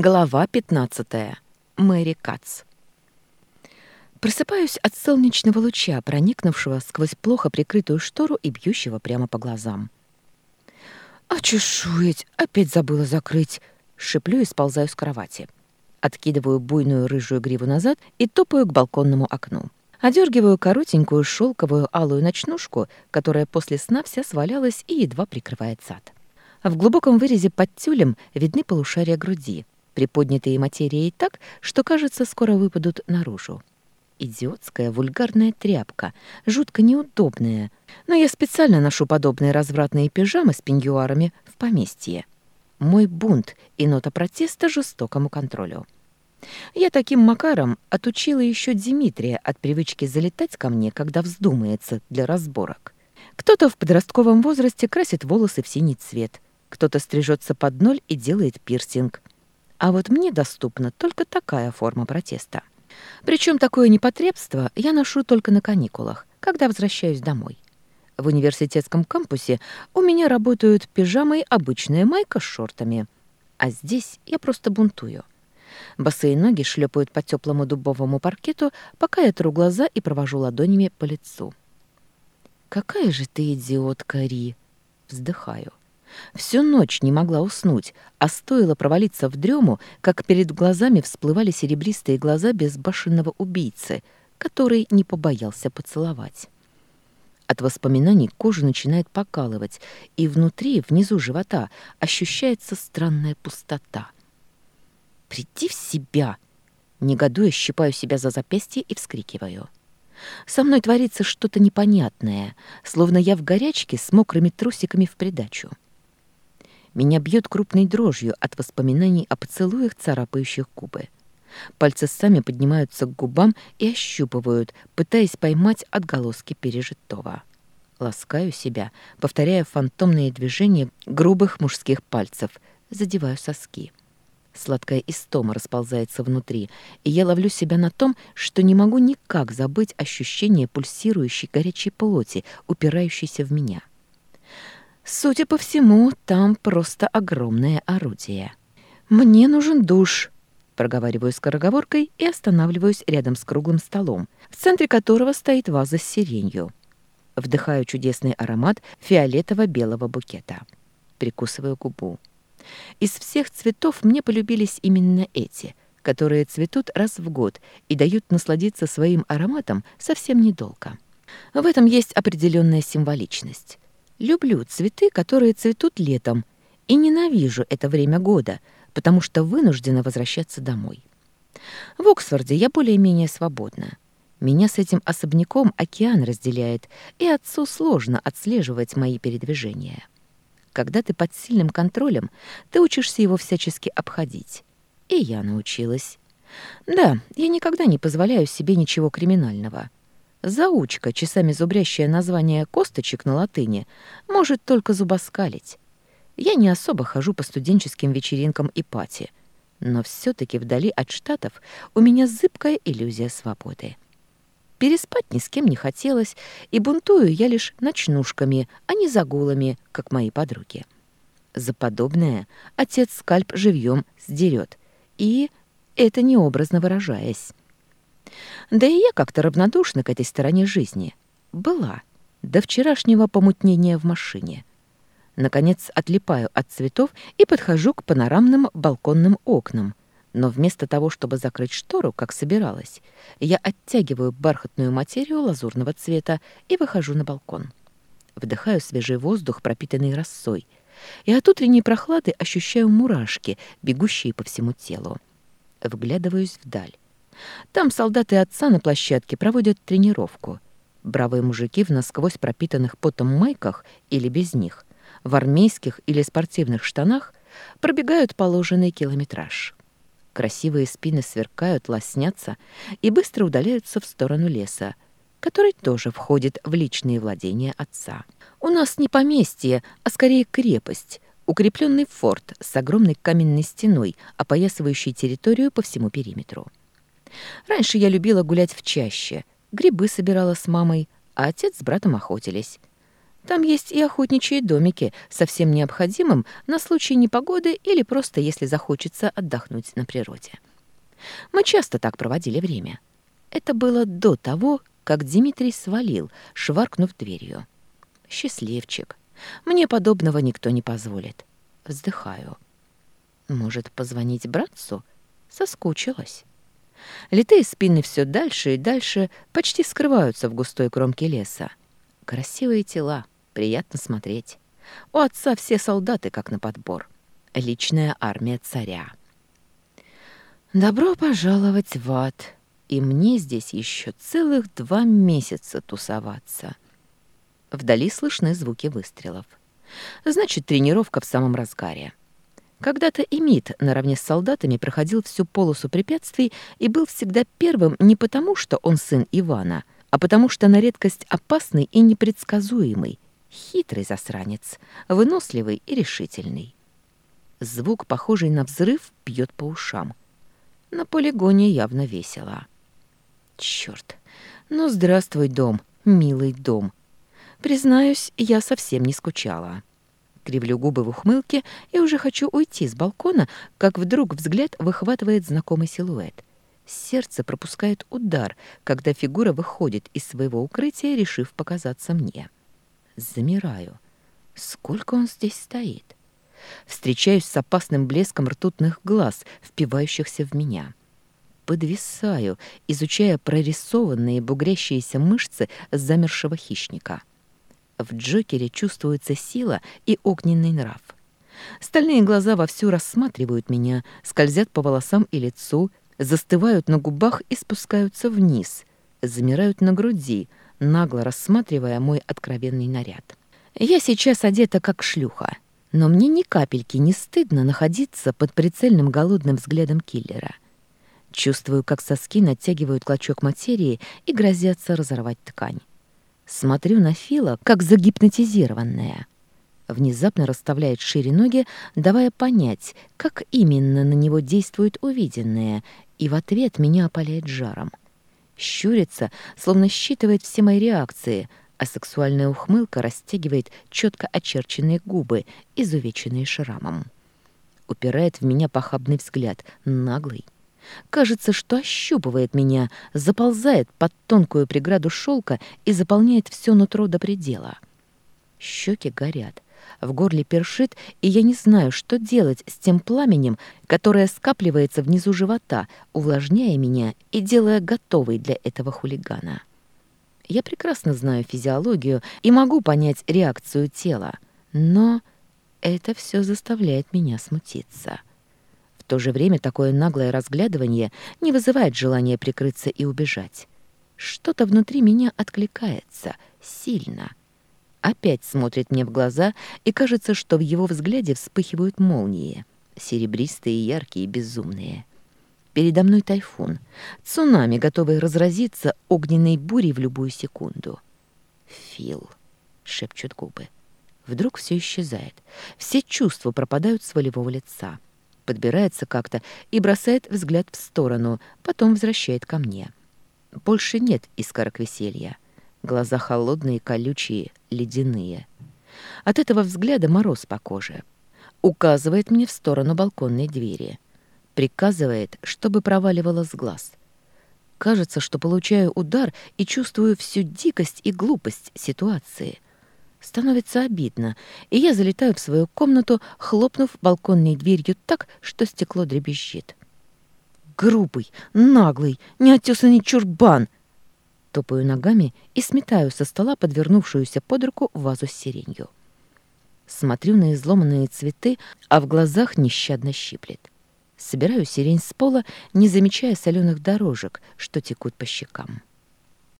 Глава 15. Мэри Кац. Просыпаюсь от солнечного луча, проникнувшего сквозь плохо прикрытую штору и бьющего прямо по глазам. «А! Опять забыла закрыть!» Шиплю и сползаю с кровати. Откидываю буйную рыжую гриву назад и топаю к балконному окну. Одергиваю коротенькую шелковую алую ночнушку, которая после сна вся свалялась и едва прикрывает зад. В глубоком вырезе под тюлем видны полушария груди, приподнятые материей так, что, кажется, скоро выпадут наружу. Идиотская вульгарная тряпка, жутко неудобная, но я специально ношу подобные развратные пижамы с пеньюарами в поместье. Мой бунт и нота протеста жестокому контролю. Я таким макаром отучила еще Дмитрия от привычки залетать ко мне, когда вздумается, для разборок. Кто-то в подростковом возрасте красит волосы в синий цвет, кто-то стрижется под ноль и делает пирсинг — а вот мне доступна только такая форма протеста. Причем такое непотребство я ношу только на каникулах, когда возвращаюсь домой. В университетском кампусе у меня работают пижамой обычная майка с шортами. А здесь я просто бунтую. Босые ноги шлепают по теплому дубовому паркету, пока я тру глаза и провожу ладонями по лицу. «Какая же ты идиотка, Ри!» Вздыхаю. Всю ночь не могла уснуть, а стоило провалиться в дрему, как перед глазами всплывали серебристые глаза безбашенного убийцы, который не побоялся поцеловать. От воспоминаний кожа начинает покалывать, и внутри, внизу живота, ощущается странная пустота. «Приди в себя!» Негодуя щипаю себя за запястье и вскрикиваю. Со мной творится что-то непонятное, словно я в горячке с мокрыми трусиками в придачу. Меня бьет крупной дрожью от воспоминаний о поцелуях, царапающих губы. Пальцы сами поднимаются к губам и ощупывают, пытаясь поймать отголоски пережитого. Ласкаю себя, повторяя фантомные движения грубых мужских пальцев, задеваю соски. Сладкая истома расползается внутри, и я ловлю себя на том, что не могу никак забыть ощущение пульсирующей горячей плоти, упирающейся в меня. Судя по всему, там просто огромное орудие. «Мне нужен душ», — проговариваю скороговоркой и останавливаюсь рядом с круглым столом, в центре которого стоит ваза с сиренью. Вдыхаю чудесный аромат фиолетово-белого букета. Прикусываю губу. Из всех цветов мне полюбились именно эти, которые цветут раз в год и дают насладиться своим ароматом совсем недолго. В этом есть определенная символичность. Люблю цветы, которые цветут летом, и ненавижу это время года, потому что вынуждена возвращаться домой. В Оксфорде я более-менее свободна. Меня с этим особняком океан разделяет, и отцу сложно отслеживать мои передвижения. Когда ты под сильным контролем, ты учишься его всячески обходить. И я научилась. Да, я никогда не позволяю себе ничего криминального — Заучка, часами зубрящая название косточек на латыни, может только зубоскалить. Я не особо хожу по студенческим вечеринкам и пати, но все таки вдали от Штатов у меня зыбкая иллюзия свободы. Переспать ни с кем не хотелось, и бунтую я лишь ночнушками, а не загулами, как мои подруги. За подобное отец скальп живьем сдерет, и это необразно выражаясь. Да и я как-то равнодушна к этой стороне жизни. Была. До вчерашнего помутнения в машине. Наконец отлипаю от цветов и подхожу к панорамным балконным окнам. Но вместо того, чтобы закрыть штору, как собиралась, я оттягиваю бархатную материю лазурного цвета и выхожу на балкон. Вдыхаю свежий воздух, пропитанный росой, и от утренней прохлады ощущаю мурашки, бегущие по всему телу. Вглядываюсь вдаль. Там солдаты отца на площадке проводят тренировку. Бравые мужики в насквозь пропитанных потом майках или без них, в армейских или спортивных штанах пробегают положенный километраж. Красивые спины сверкают, лоснятся и быстро удаляются в сторону леса, который тоже входит в личные владения отца. У нас не поместье, а скорее крепость, укрепленный форт с огромной каменной стеной, опоясывающей территорию по всему периметру. Раньше я любила гулять в чаще, грибы собирала с мамой, а отец с братом охотились. Там есть и охотничьи домики со всем необходимым на случай непогоды или просто если захочется отдохнуть на природе. Мы часто так проводили время. Это было до того, как Дмитрий свалил, шваркнув дверью. Счастливчик. Мне подобного никто не позволит. Вздыхаю. Может, позвонить братцу? Соскучилась. Литые спины все дальше и дальше почти скрываются в густой кромке леса. Красивые тела, приятно смотреть. У отца все солдаты, как на подбор. Личная армия царя. «Добро пожаловать в ад!» и мне здесь еще целых два месяца тусоваться. Вдали слышны звуки выстрелов. Значит, тренировка в самом разгаре. Когда-то и наравне с солдатами проходил всю полосу препятствий и был всегда первым не потому, что он сын Ивана, а потому что на редкость опасный и непредсказуемый, хитрый засранец, выносливый и решительный. Звук, похожий на взрыв, бьет по ушам. На полигоне явно весело. Черт, ну здравствуй, дом, милый дом. Признаюсь, я совсем не скучала. Кривлю губы в ухмылке и уже хочу уйти с балкона, как вдруг взгляд выхватывает знакомый силуэт. Сердце пропускает удар, когда фигура выходит из своего укрытия, решив показаться мне. Замираю. Сколько он здесь стоит? Встречаюсь с опасным блеском ртутных глаз, впивающихся в меня. Подвисаю, изучая прорисованные бугрящиеся мышцы замершего хищника. В Джокере чувствуется сила и огненный нрав. Стальные глаза вовсю рассматривают меня, скользят по волосам и лицу, застывают на губах и спускаются вниз, замирают на груди, нагло рассматривая мой откровенный наряд. Я сейчас одета как шлюха, но мне ни капельки не стыдно находиться под прицельным голодным взглядом киллера. Чувствую, как соски натягивают клочок материи и грозятся разорвать ткань. Смотрю на Фила, как загипнотизированная. Внезапно расставляет шире ноги, давая понять, как именно на него действует увиденное, и в ответ меня опаляет жаром. Щурится, словно считывает все мои реакции, а сексуальная ухмылка растягивает четко очерченные губы, изувеченные шрамом. Упирает в меня похабный взгляд, наглый. Кажется, что ощупывает меня, заползает под тонкую преграду шелка и заполняет все нутро до предела. Щеки горят, в горле першит, и я не знаю, что делать с тем пламенем, которое скапливается внизу живота, увлажняя меня и делая готовой для этого хулигана. Я прекрасно знаю физиологию и могу понять реакцию тела, но это все заставляет меня смутиться то же время такое наглое разглядывание не вызывает желания прикрыться и убежать. Что-то внутри меня откликается, сильно. Опять смотрит мне в глаза, и кажется, что в его взгляде вспыхивают молнии, серебристые, яркие, безумные. Передо мной тайфун, цунами, готовый разразиться огненной бурей в любую секунду. «Фил», — шепчут губы. Вдруг все исчезает. Все чувства пропадают с волевого лица подбирается как-то и бросает взгляд в сторону, потом возвращает ко мне. Больше нет искорок веселья. Глаза холодные, колючие, ледяные. От этого взгляда мороз по коже. Указывает мне в сторону балконной двери. Приказывает, чтобы проваливала с глаз. Кажется, что получаю удар и чувствую всю дикость и глупость ситуации — Становится обидно, и я залетаю в свою комнату, хлопнув балконной дверью так, что стекло дребезжит. «Грубый, наглый, неотесанный чурбан!» Топаю ногами и сметаю со стола подвернувшуюся под руку вазу с сиренью. Смотрю на изломанные цветы, а в глазах нещадно щиплет. Собираю сирень с пола, не замечая соленых дорожек, что текут по щекам.